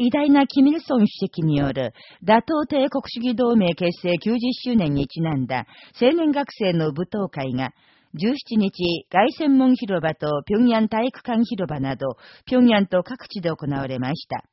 偉大なキミルソン主席による打倒帝国主義同盟結成90周年にちなんだ青年学生の舞踏会が17日、外専門広場と平壌体育館広場など、平壌と各地で行われました。